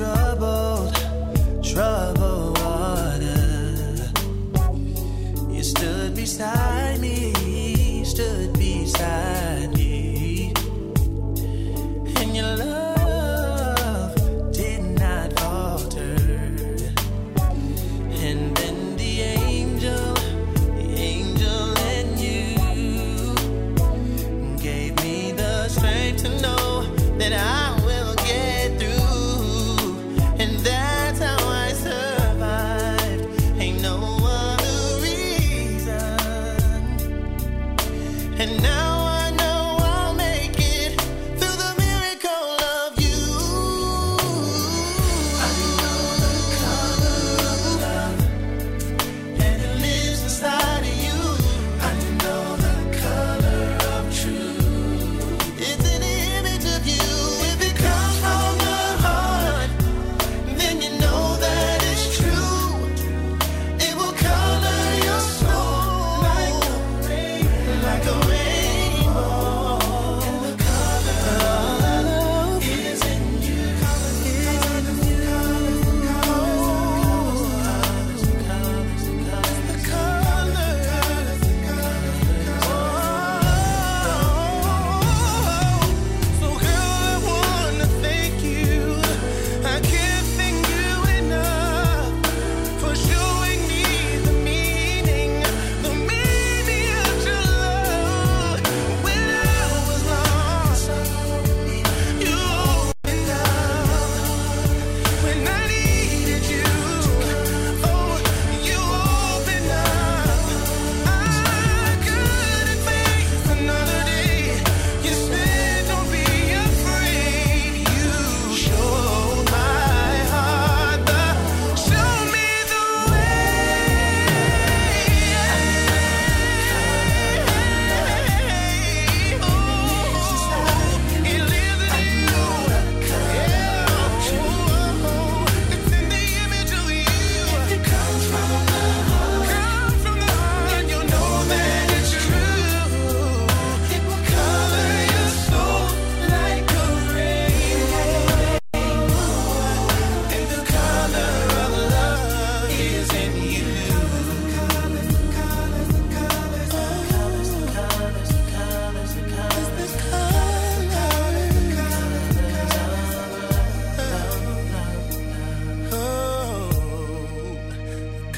troubled, troubled water. You stood beside.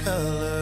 color.